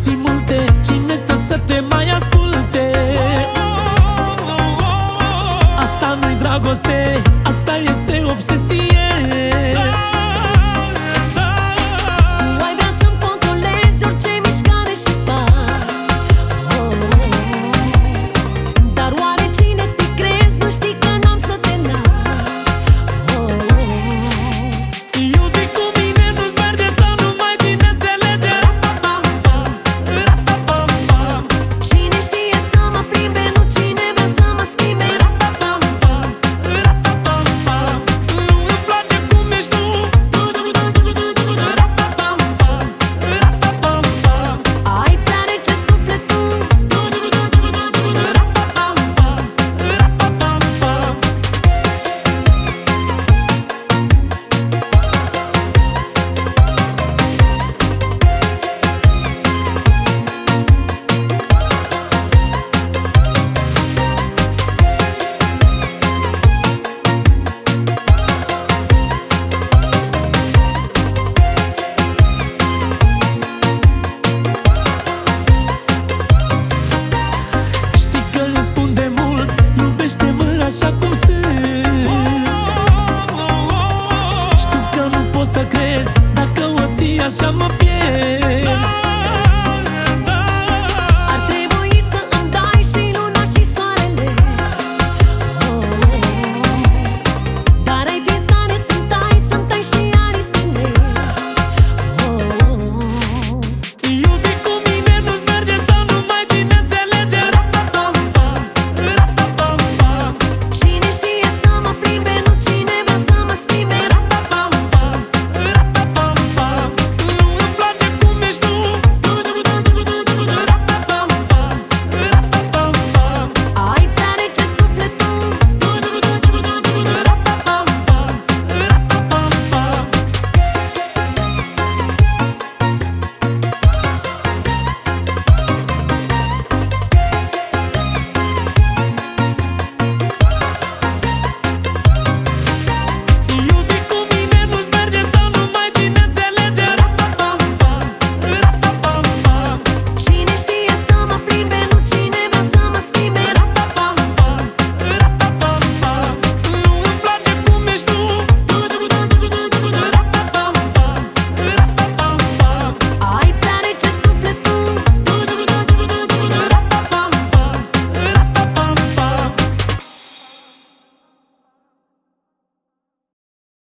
emoții multe Cine stă să te mai asculte? Asta nu-i dragoste, asta este obsesie așa cum sunt. Știu că nu pot să crezi Dacă o ții așa mă pierzi.